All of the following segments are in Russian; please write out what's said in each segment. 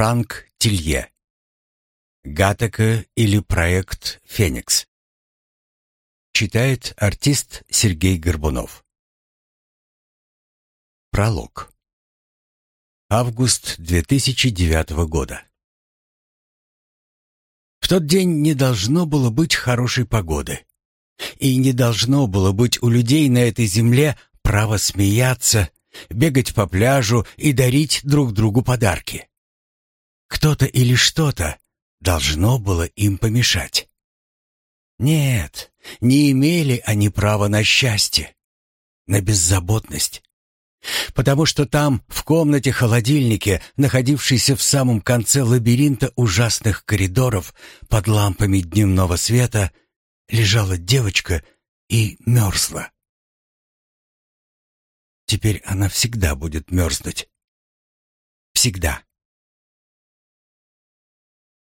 Франк Тилье. Гатака или проект «Феникс». Читает артист Сергей Горбунов. Пролог. Август 2009 года. В тот день не должно было быть хорошей погоды. И не должно было быть у людей на этой земле права смеяться, бегать по пляжу и дарить друг другу подарки. Кто-то или что-то должно было им помешать. Нет, не имели они права на счастье, на беззаботность. Потому что там, в комнате-холодильнике, находившейся в самом конце лабиринта ужасных коридоров под лампами дневного света, лежала девочка и мерзла. Теперь она всегда будет мерзнуть. Всегда.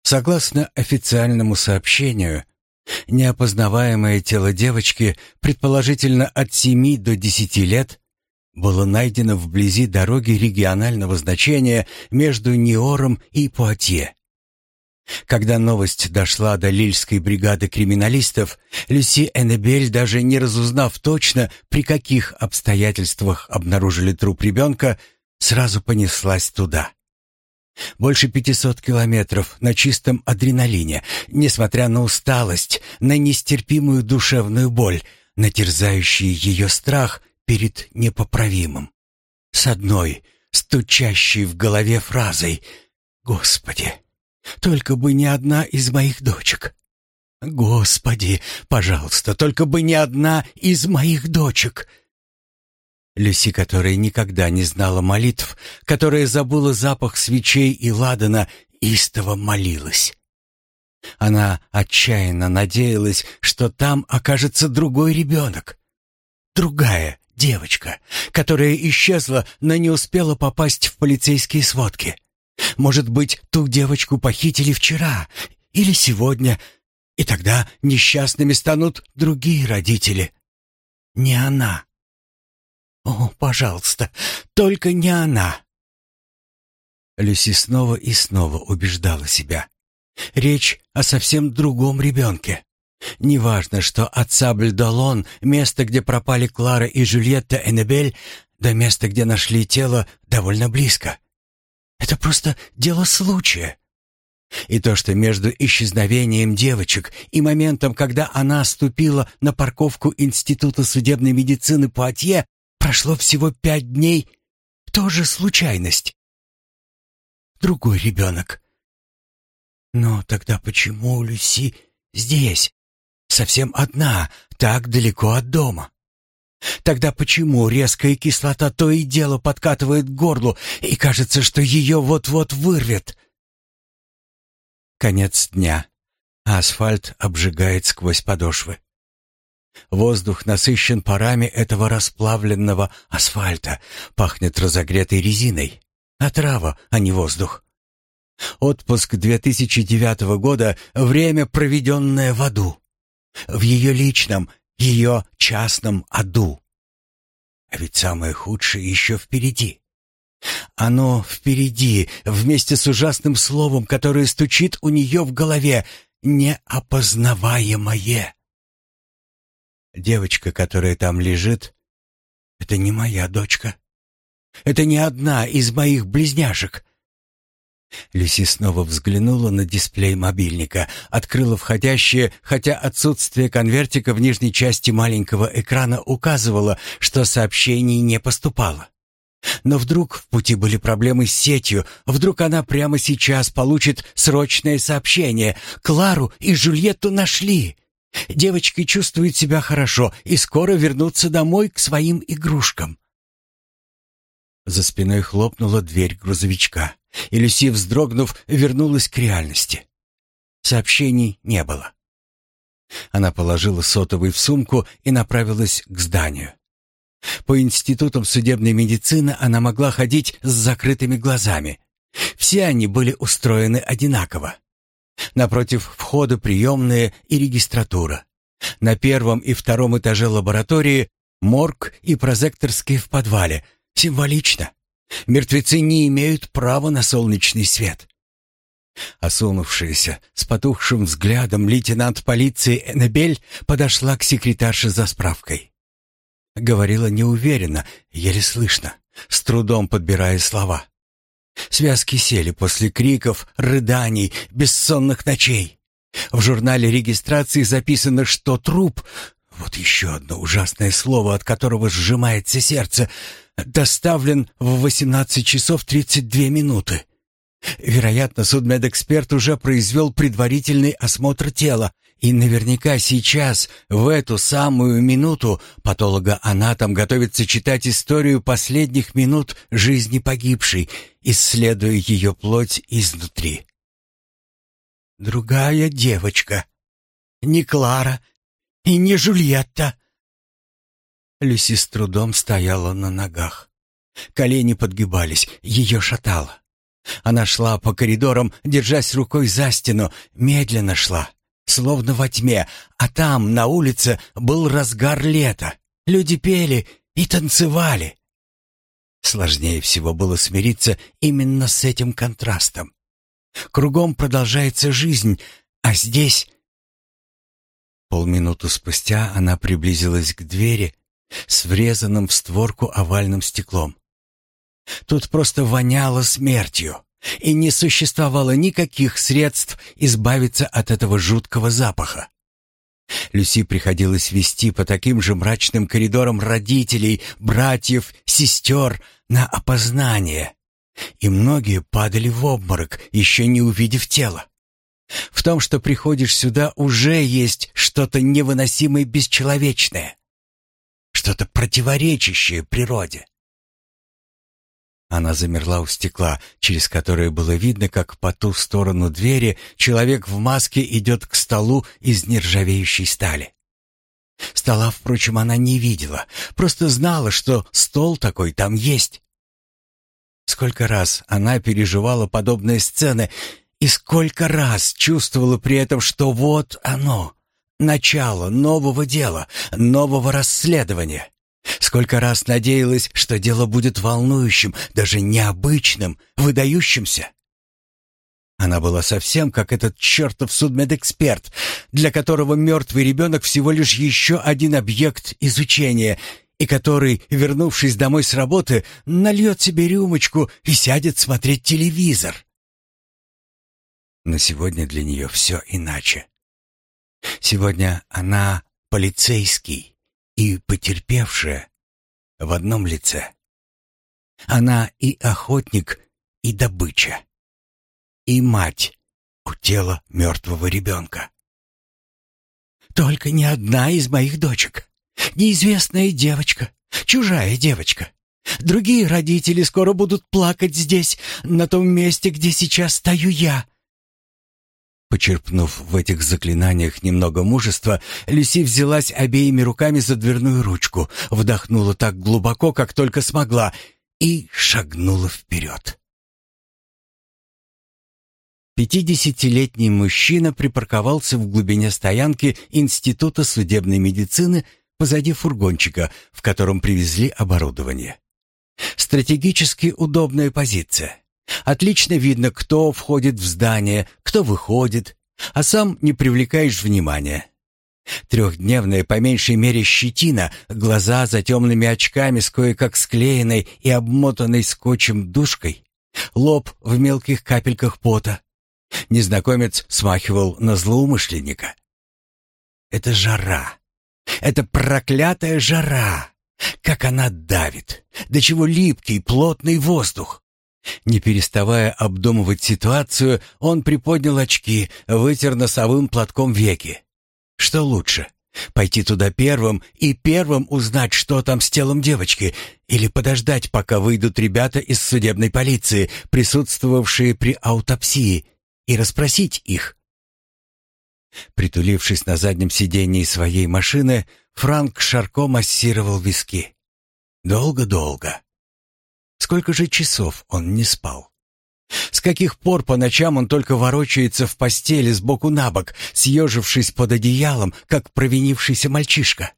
Согласно официальному сообщению, неопознаваемое тело девочки, предположительно от 7 до 10 лет, было найдено вблизи дороги регионального значения между Ниором и Пуатье. Когда новость дошла до Лильской бригады криминалистов, Люси Эннебель, даже не разузнав точно, при каких обстоятельствах обнаружили труп ребенка, сразу понеслась туда. Больше 500 километров на чистом адреналине, несмотря на усталость, на нестерпимую душевную боль, на терзающий ее страх перед непоправимым. С одной, стучащей в голове фразой «Господи, только бы не одна из моих дочек». «Господи, пожалуйста, только бы не одна из моих дочек!» Люси, которая никогда не знала молитв, которая забыла запах свечей и ладана, истово молилась. Она отчаянно надеялась, что там окажется другой ребенок. Другая девочка, которая исчезла, но не успела попасть в полицейские сводки. Может быть, ту девочку похитили вчера или сегодня, и тогда несчастными станут другие родители. Не она. «О, пожалуйста, только не она!» Люси снова и снова убеждала себя. Речь о совсем другом ребенке. Неважно, что от Сабль-Долон, место, где пропали Клара и Жюльетта Эннебель, до места, где нашли тело, довольно близко. Это просто дело случая. И то, что между исчезновением девочек и моментом, когда она ступила на парковку Института судебной медицины Пуатье, Прошло всего пять дней. Тоже случайность. Другой ребенок. Но тогда почему Люси здесь? Совсем одна, так далеко от дома. Тогда почему резкая кислота то и дело подкатывает к горлу, и кажется, что ее вот-вот вырвет? Конец дня. Асфальт обжигает сквозь подошвы. Воздух насыщен парами этого расплавленного асфальта, пахнет разогретой резиной. Отрава, а не воздух. Отпуск 2009 года — время, проведенное в аду. В ее личном, ее частном аду. А ведь самое худшее еще впереди. Оно впереди, вместе с ужасным словом, которое стучит у нее в голове, неопознаваемое. Девочка, которая там лежит, это не моя дочка. Это не одна из моих близняшек. Люси снова взглянула на дисплей мобильника, открыла входящее, хотя отсутствие конвертика в нижней части маленького экрана указывало, что сообщений не поступало. Но вдруг в пути были проблемы с сетью, вдруг она прямо сейчас получит срочное сообщение. Клару и Жульетту нашли. Девочки чувствуют себя хорошо и скоро вернутся домой к своим игрушкам. За спиной хлопнула дверь грузовичка, и Люси, вздрогнув, вернулась к реальности. Сообщений не было. Она положила сотовый в сумку и направилась к зданию. По институтам судебной медицины она могла ходить с закрытыми глазами. Все они были устроены одинаково. Напротив входа приемная и регистратура. На первом и втором этаже лаборатории морг и прозекторские в подвале. Символично. Мертвецы не имеют права на солнечный свет. Осунувшаяся, с потухшим взглядом лейтенант полиции Эннебель подошла к секретарше за справкой. Говорила неуверенно, еле слышно, с трудом подбирая слова. Связки сели после криков, рыданий, бессонных ночей. В журнале регистрации записано, что труп вот еще одно ужасное слово, от которого сжимается сердце. Доставлен в 18 часов 32 минуты. Вероятно, судмедэксперт уже произвел предварительный осмотр тела, и наверняка сейчас, в эту самую минуту, патологоанатом готовится читать историю последних минут жизни погибшей, исследуя ее плоть изнутри. «Другая девочка. Не Клара и не Жульетта». Люси с трудом стояла на ногах. Колени подгибались, ее шатало. Она шла по коридорам, держась рукой за стену, медленно шла, словно во тьме, а там, на улице, был разгар лета. Люди пели и танцевали. Сложнее всего было смириться именно с этим контрастом. Кругом продолжается жизнь, а здесь... Полминуты спустя она приблизилась к двери с врезанным в створку овальным стеклом. Тут просто воняло смертью, и не существовало никаких средств избавиться от этого жуткого запаха. Люси приходилось вести по таким же мрачным коридорам родителей, братьев, сестер на опознание. И многие падали в обморок, еще не увидев тело. В том, что приходишь сюда, уже есть что-то невыносимое бесчеловечное, что-то противоречащее природе. Она замерла у стекла, через которое было видно, как по ту сторону двери человек в маске идет к столу из нержавеющей стали. Стола, впрочем, она не видела, просто знала, что стол такой там есть. Сколько раз она переживала подобные сцены, и сколько раз чувствовала при этом, что вот оно, начало нового дела, нового расследования. Сколько раз надеялась, что дело будет волнующим, даже необычным, выдающимся. Она была совсем как этот чертов судмедэксперт, для которого мертвый ребенок всего лишь еще один объект изучения, и который, вернувшись домой с работы, нальет себе рюмочку и сядет смотреть телевизор. Но сегодня для нее все иначе. Сегодня она полицейский и потерпевшая в одном лице. Она и охотник, и добыча, и мать у тела мертвого ребенка. Только не одна из моих дочек. Неизвестная девочка, чужая девочка. Другие родители скоро будут плакать здесь, на том месте, где сейчас стою я. Почерпнув в этих заклинаниях немного мужества, Люси взялась обеими руками за дверную ручку, вдохнула так глубоко, как только смогла, и шагнула вперед. Пятидесятилетний мужчина припарковался в глубине стоянки Института судебной медицины позади фургончика, в котором привезли оборудование. Стратегически удобная позиция. Отлично видно, кто входит в здание, кто выходит, а сам не привлекаешь внимания. Трехдневная, по меньшей мере, щетина, глаза за темными очками с кое-как склеенной и обмотанной скотчем душкой, лоб в мелких капельках пота. Незнакомец смахивал на злоумышленника. Это жара. Это проклятая жара. Как она давит. До чего липкий, плотный воздух. Не переставая обдумывать ситуацию, он приподнял очки, вытер носовым платком веки. Что лучше? Пойти туда первым и первым узнать, что там с телом девочки, или подождать, пока выйдут ребята из судебной полиции, присутствовавшие при аутопсии, и расспросить их? Притулившись на заднем сидении своей машины, Франк широко массировал виски. Долго-долго. Сколько же часов он не спал? С каких пор по ночам он только ворочается в постели с боку на бок, съежившись под одеялом, как провинившийся мальчишка?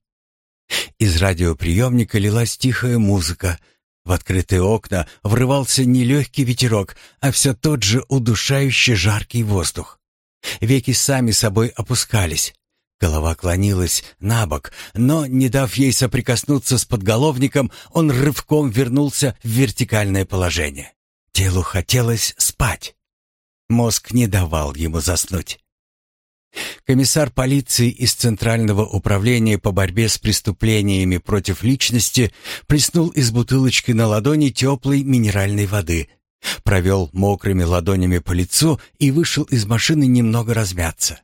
Из радиоприемника лилась тихая музыка. В открытые окна врывался не легкий ветерок, а все тот же удушающий жаркий воздух. Веки сами собой опускались. Голова клонилась на бок, но, не дав ей соприкоснуться с подголовником, он рывком вернулся в вертикальное положение. Телу хотелось спать. Мозг не давал ему заснуть. Комиссар полиции из Центрального управления по борьбе с преступлениями против личности плеснул из бутылочки на ладони теплой минеральной воды, провел мокрыми ладонями по лицу и вышел из машины немного размяться.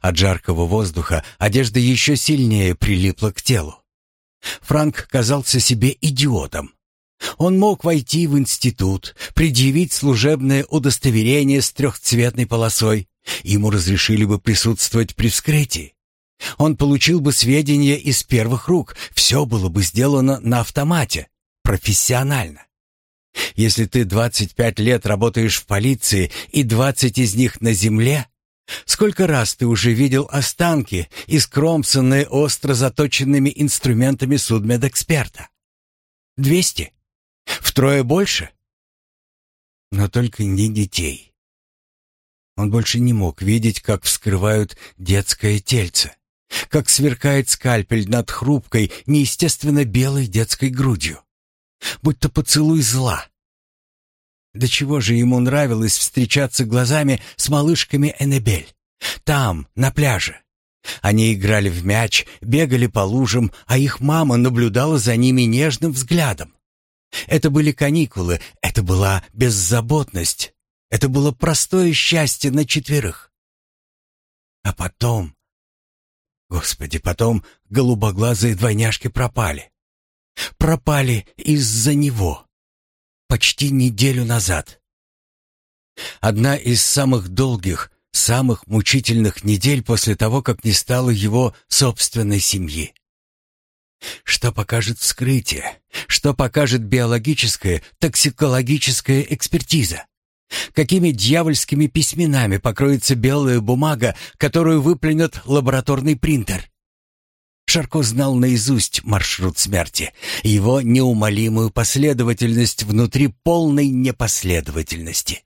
От жаркого воздуха одежда еще сильнее прилипла к телу. Франк казался себе идиотом. Он мог войти в институт, предъявить служебное удостоверение с трехцветной полосой. Ему разрешили бы присутствовать при вскрытии. Он получил бы сведения из первых рук. Все было бы сделано на автомате, профессионально. Если ты 25 лет работаешь в полиции и 20 из них на земле, сколько раз ты уже видел останки, искромсанные остро заточенными инструментами судмедэксперта? 200? Втрое больше? Но только не детей. Он больше не мог видеть, как вскрывают детское тельце, как сверкает скальпель над хрупкой, неестественно белой детской грудью. Будто поцелуй зла. До чего же ему нравилось встречаться глазами с малышками Эннебель. Там, на пляже. Они играли в мяч, бегали по лужам, а их мама наблюдала за ними нежным взглядом. Это были каникулы, это была беззаботность, это было простое счастье на четверых. А потом... Господи, потом голубоглазые двойняшки пропали. Пропали из-за него. Почти неделю назад. Одна из самых долгих, самых мучительных недель после того, как не стало его собственной семьи. Что покажет вскрытие? Что покажет биологическая, токсикологическая экспертиза? Какими дьявольскими письменами покроется белая бумага, которую выплюнет лабораторный принтер? Шарко знал наизусть маршрут смерти, его неумолимую последовательность внутри полной непоследовательности.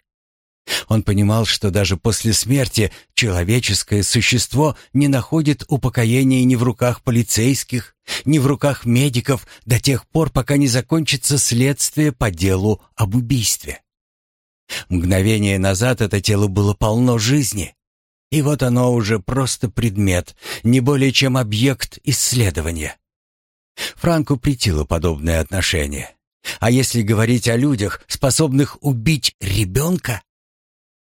Он понимал, что даже после смерти человеческое существо не находит упокоения ни в руках полицейских, ни в руках медиков до тех пор, пока не закончится следствие по делу об убийстве. Мгновение назад это тело было полно жизни, и вот оно уже просто предмет, не более чем объект исследования. Франку притило подобное отношение. А если говорить о людях, способных убить ребенка?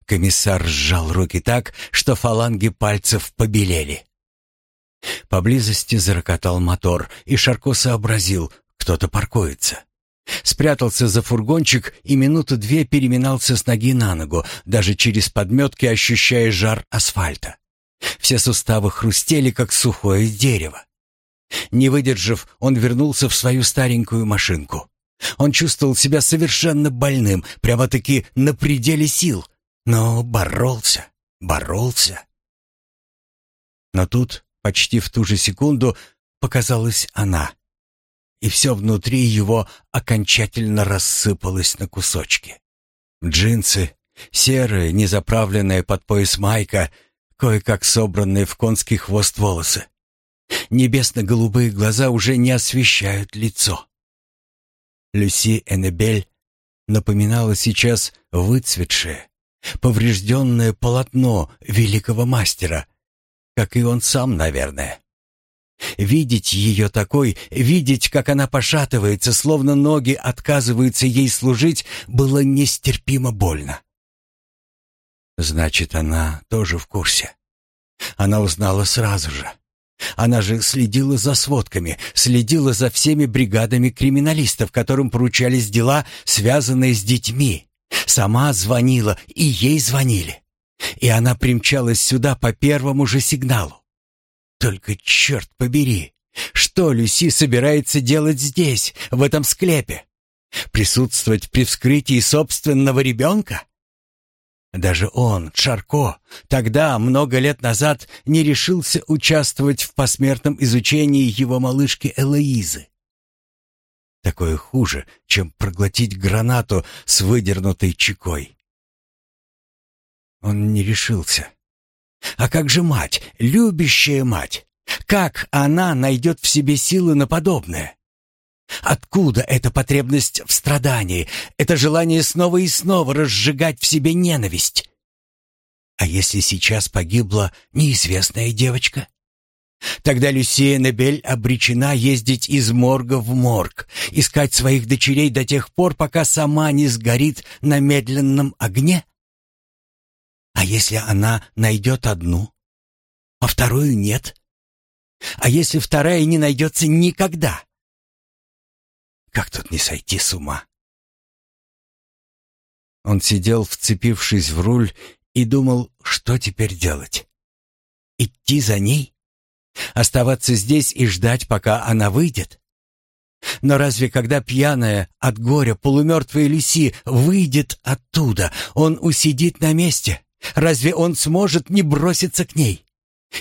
Комиссар сжал руки так, что фаланги пальцев побелели. Поблизости зарокотал мотор, и Шарко сообразил, кто-то паркуется. Спрятался за фургончик и минуту две переминался с ноги на ногу, даже через подметки ощущая жар асфальта. Все суставы хрустели, как сухое дерево. Не выдержав, он вернулся в свою старенькую машинку. Он чувствовал себя совершенно больным, прямо-таки на пределе сил, но боролся, боролся. Но тут, почти в ту же секунду, показалась она. И все внутри его окончательно рассыпалось на кусочки. Джинсы, серые, незаправленные под пояс майка, кое-как собранные в конский хвост волосы. Небесно-голубые глаза уже не освещают лицо. Люси Эннебель напоминала сейчас выцветшее, поврежденное полотно великого мастера, как и он сам, наверное. Видеть ее такой, видеть, как она пошатывается, словно ноги отказываются ей служить, было нестерпимо больно. Значит, она тоже в курсе. Она узнала сразу же. Она же следила за сводками, следила за всеми бригадами криминалистов, которым поручались дела, связанные с детьми. Сама звонила, и ей звонили. И она примчалась сюда по первому же сигналу. Только черт побери, что Люси собирается делать здесь, в этом склепе? Присутствовать при вскрытии собственного ребенка? Даже он, Чарко, тогда, много лет назад, не решился участвовать в посмертном изучении его малышки Элоизы. Такое хуже, чем проглотить гранату с выдернутой чекой. Он не решился. А как же мать, любящая мать? Как она найдет в себе силы на подобное? Откуда эта потребность в страдании, это желание снова и снова разжигать в себе ненависть? А если сейчас погибла неизвестная девочка? Тогда Люсия Небель обречена ездить из морга в морг, искать своих дочерей до тех пор, пока сама не сгорит на медленном огне? А если она найдет одну, а вторую нет? А если вторая не найдется никогда? Как тут не сойти с ума? Он сидел, вцепившись в руль, и думал, что теперь делать. Идти за ней? Оставаться здесь и ждать, пока она выйдет? Но разве когда пьяная от горя полумертвая Люси выйдет оттуда, он усидит на месте? Разве он сможет не броситься к ней?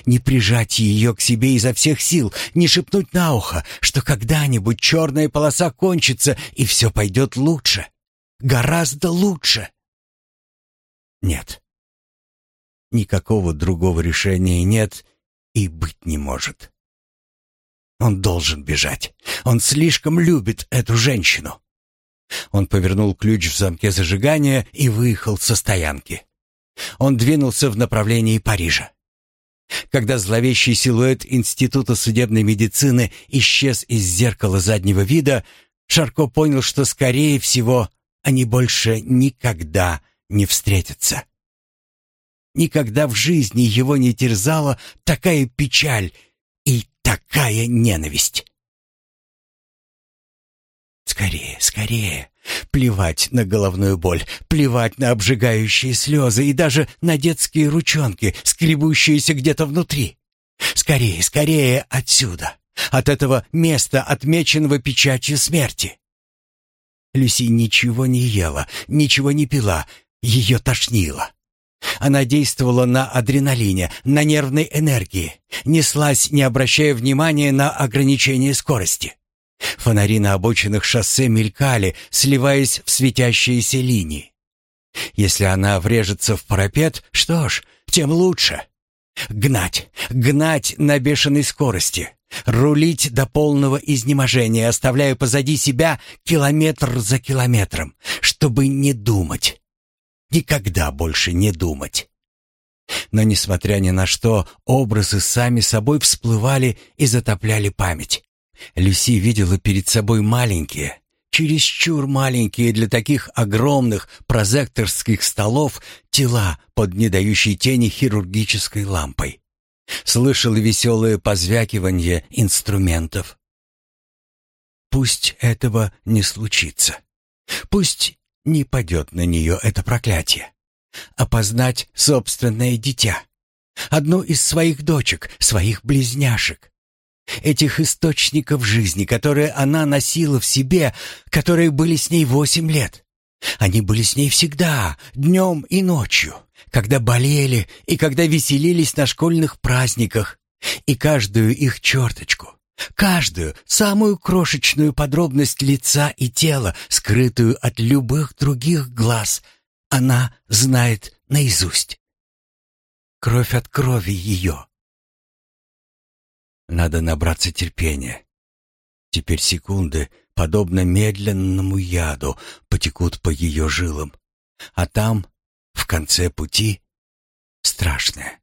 Не прижать ее к себе изо всех сил, не шепнуть на ухо, что когда-нибудь черная полоса кончится и все пойдет лучше. Гораздо лучше. Нет. Никакого другого решения нет и быть не может. Он должен бежать. Он слишком любит эту женщину. Он повернул ключ в замке зажигания и выехал со стоянки. Он двинулся в направлении Парижа. Когда зловещий силуэт Института судебной медицины исчез из зеркала заднего вида, Шарко понял, что, скорее всего, они больше никогда не встретятся. Никогда в жизни его не терзала такая печаль и такая ненависть. Скорее, скорее. Плевать на головную боль, плевать на обжигающие слезы и даже на детские ручонки, скребущиеся где-то внутри. Скорее, скорее отсюда, от этого места, отмеченного печатью смерти. Люси ничего не ела, ничего не пила, ее тошнило. Она действовала на адреналине, на нервной энергии, неслась, не обращая внимания на ограничение скорости. Фонари на обочинах шоссе мелькали, сливаясь в светящиеся линии. Если она врежется в парапет, что ж, тем лучше. Гнать, гнать на бешеной скорости, рулить до полного изнеможения, оставляя позади себя километр за километром, чтобы не думать. Никогда больше не думать. Но, несмотря ни на что, образы сами собой всплывали и затопляли память. Люси видела перед собой маленькие, чересчур маленькие для таких огромных прозекторских столов тела под недающей тени хирургической лампой. Слышала веселое позвякивание инструментов. Пусть этого не случится. Пусть не падет на нее это проклятие. Опознать собственное дитя. Одну из своих дочек, своих близняшек этих источников жизни, которые она носила в себе, которые были с ней восемь лет. Они были с ней всегда, днем и ночью, когда болели и когда веселились на школьных праздниках, и каждую их черточку, каждую самую крошечную подробность лица и тела, скрытую от любых других глаз, она знает наизусть. Кровь от крови ее, надо набраться терпения. Теперь секунды, подобно медленному яду, потекут по ее жилам. А там, в конце пути, страшное.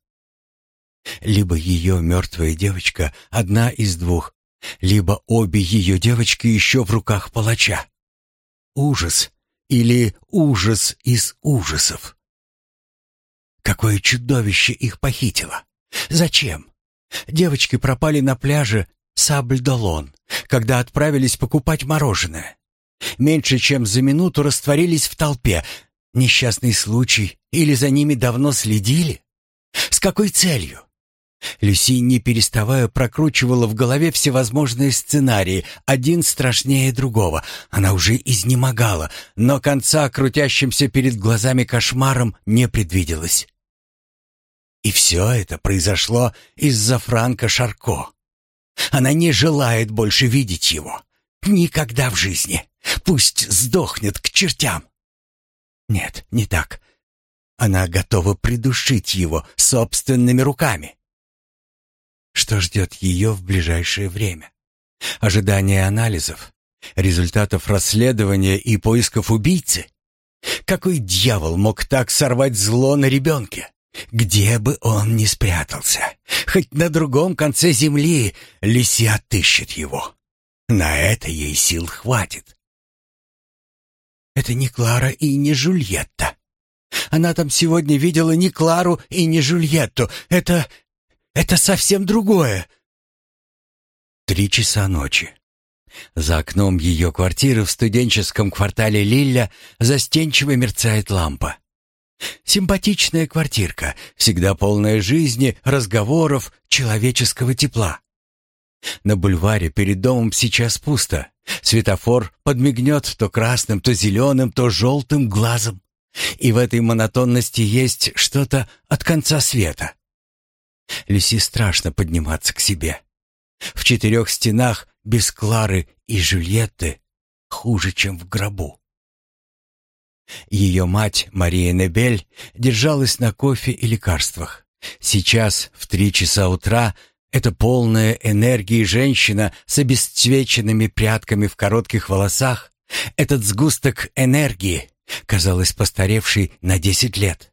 Либо ее мертвая девочка, одна из двух, либо обе ее девочки еще в руках палача. Ужас или ужас из ужасов. Какое чудовище их похитило? Зачем? Девочки пропали на пляже Сабль-Долон, когда отправились покупать мороженое. Меньше чем за минуту растворились в толпе. Несчастный случай или за ними давно следили? С какой целью? Люси, не переставая, прокручивала в голове всевозможные сценарии, один страшнее другого. Она уже изнемогала, но конца крутящимся перед глазами кошмаром не предвиделось. И все это произошло из-за Франка Шарко. Она не желает больше видеть его. Никогда в жизни. Пусть сдохнет к чертям. Нет, не так. Она готова придушить его собственными руками. Что ждет ее в ближайшее время? Ожидание анализов, результатов расследования и поисков убийцы? Какой дьявол мог так сорвать зло на ребенке? Где бы он ни спрятался, хоть на другом конце земли, Лиси отыщет его. На это ей сил хватит. Это не Клара и не Жульетта. Она там сегодня видела не Клару и не Жульетту. Это... это совсем другое. Три часа ночи. За окном ее квартиры в студенческом квартале Лилля застенчиво мерцает лампа. Симпатичная квартирка, всегда полная жизни, разговоров, человеческого тепла. На бульваре перед домом сейчас пусто. Светофор подмигнет то красным, то зеленым, то желтым глазом. И в этой монотонности есть что-то от конца света. Люси страшно подниматься к себе. В четырех стенах без Клары и Жюльетты хуже, чем в гробу. Ее мать, Мария Небель, держалась на кофе и лекарствах. Сейчас, в три часа утра, эта полная энергии женщина с обесцвеченными прядками в коротких волосах, этот сгусток энергии, казалось постаревший на десять лет.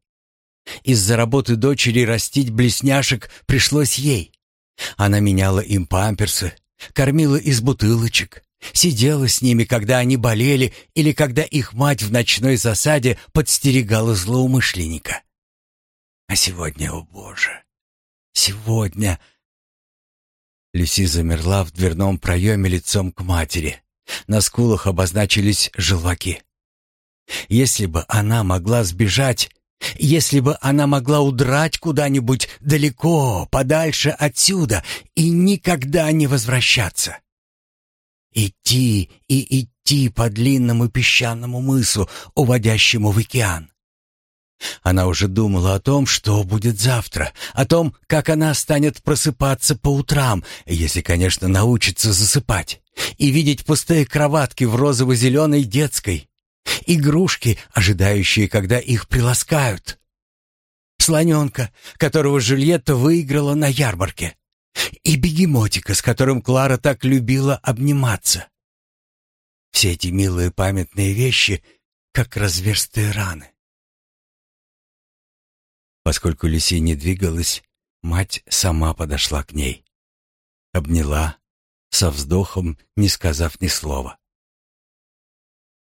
Из-за работы дочери растить блесняшек пришлось ей. Она меняла им памперсы, кормила из бутылочек, сидела с ними, когда они болели или когда их мать в ночной засаде подстерегала злоумышленника. А сегодня, о боже, сегодня Люси замерла в дверном проеме лицом к матери. На скулах обозначились желваки. Если бы она могла сбежать, если бы она могла удрать куда-нибудь далеко, подальше отсюда и никогда не возвращаться. Идти и идти по длинному песчаному мысу, уводящему в океан. Она уже думала о том, что будет завтра, о том, как она станет просыпаться по утрам, если, конечно, научится засыпать, и видеть пустые кроватки в розово-зеленой детской, игрушки, ожидающие, когда их приласкают, слоненка, которого Жюльетта выиграла на ярмарке, и бегемотика, с которым Клара так любила обниматься. Все эти милые памятные вещи, как разверстые раны. Поскольку Люси не двигалась, мать сама подошла к ней. Обняла, со вздохом, не сказав ни слова.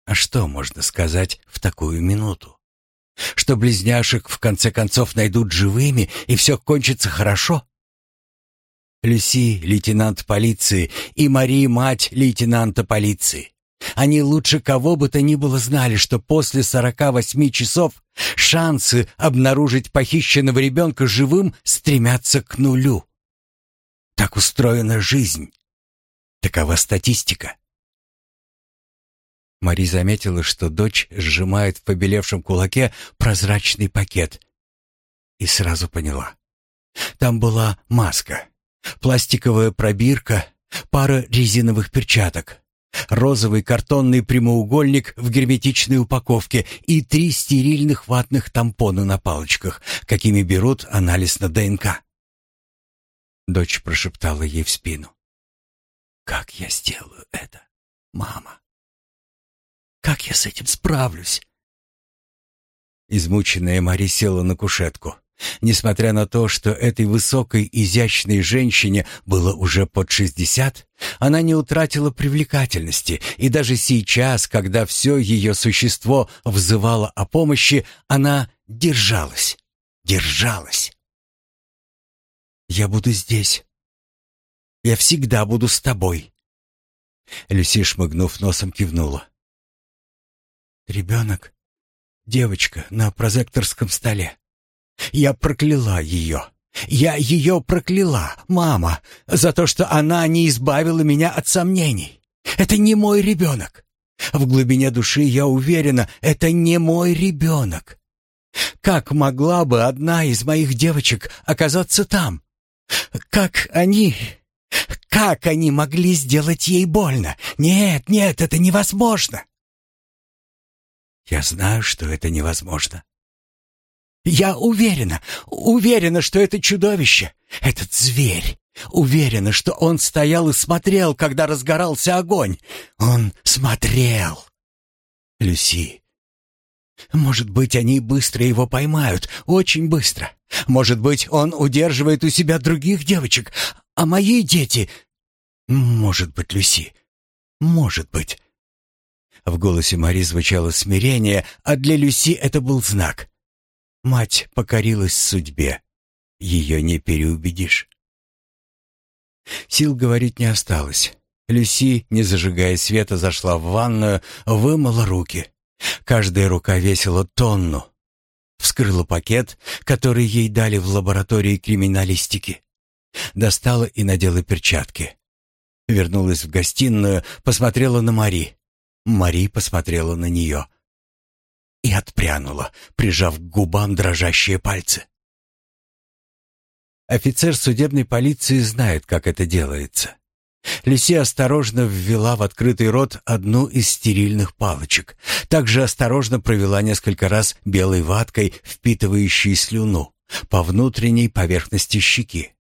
А что можно сказать в такую минуту? Что близняшек в конце концов найдут живыми, и все кончится хорошо? Люси — лейтенант полиции, и Мари — мать лейтенанта полиции. Они лучше кого бы то ни было знали, что после 48 часов шансы обнаружить похищенного ребенка живым стремятся к нулю. Так устроена жизнь. Такова статистика. Мари заметила, что дочь сжимает в побелевшем кулаке прозрачный пакет. И сразу поняла. Там была маска, пластиковая пробирка, пара резиновых перчаток розовый картонный прямоугольник в герметичной упаковке и три стерильных ватных тампона на палочках, какими берут анализ на ДНК. Дочь прошептала ей в спину. «Как я сделаю это, мама? Как я с этим справлюсь?» Измученная Мари села на кушетку. Несмотря на то, что этой высокой, изящной женщине было уже под шестьдесят, она не утратила привлекательности, и даже сейчас, когда все ее существо взывало о помощи, она держалась, держалась. «Я буду здесь. Я всегда буду с тобой». Люси, шмыгнув носом, кивнула. «Ребенок, девочка на прозекторском столе. Я прокляла ее. Я ее прокляла, мама, за то, что она не избавила меня от сомнений. Это не мой ребенок. В глубине души я уверена, это не мой ребенок. Как могла бы одна из моих девочек оказаться там? Как они... Как они могли сделать ей больно? Нет, нет, это невозможно. Я знаю, что это невозможно. Я уверена, уверена, что это чудовище, этот зверь. Уверена, что он стоял и смотрел, когда разгорался огонь. Он смотрел. Люси. Может быть, они быстро его поймают, очень быстро. Может быть, он удерживает у себя других девочек, а мои дети... Может быть, Люси. Может быть. В голосе Мари звучало смирение, а для Люси это был знак. Мать покорилась судьбе. Ее не переубедишь. Сил говорить не осталось. Люси, не зажигая света, зашла в ванную, вымыла руки. Каждая рука весила тонну. Вскрыла пакет, который ей дали в лаборатории криминалистики. Достала и надела перчатки. Вернулась в гостиную, посмотрела на Мари. Мари посмотрела на нее и отпрянула, прижав к губам дрожащие пальцы. Офицер судебной полиции знает, как это делается. Люси осторожно ввела в открытый рот одну из стерильных палочек. Также осторожно провела несколько раз белой ваткой, впитывающей слюну, по внутренней поверхности щеки.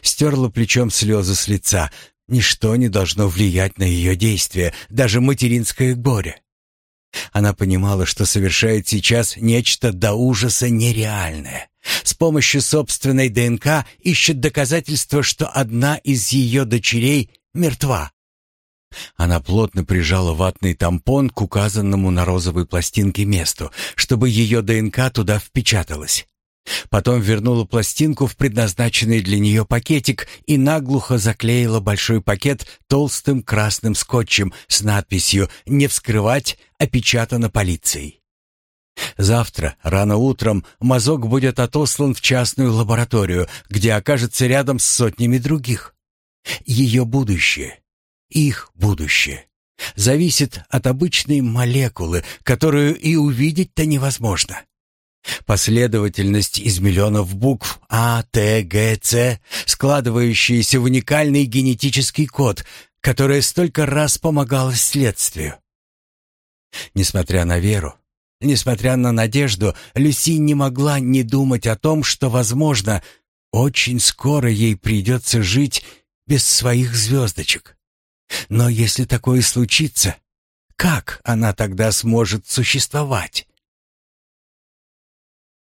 Стерла плечом слезы с лица. Ничто не должно влиять на ее действия, даже материнское горе. Она понимала, что совершает сейчас нечто до ужаса нереальное. С помощью собственной ДНК ищет доказательства, что одна из ее дочерей мертва. Она плотно прижала ватный тампон к указанному на розовой пластинке месту, чтобы ее ДНК туда впечаталась. Потом вернула пластинку в предназначенный для нее пакетик и наглухо заклеила большой пакет толстым красным скотчем с надписью «Не вскрывать, опечатано полицией». Завтра, рано утром, мазок будет отослан в частную лабораторию, где окажется рядом с сотнями других. Ее будущее, их будущее, зависит от обычной молекулы, которую и увидеть-то невозможно. Последовательность из миллионов букв А, Т, Г, С, складывающиеся в уникальный генетический код, который столько раз помогал следствию. Несмотря на веру, несмотря на надежду, Люси не могла не думать о том, что, возможно, очень скоро ей придется жить без своих звездочек. Но если такое случится, как она тогда сможет существовать?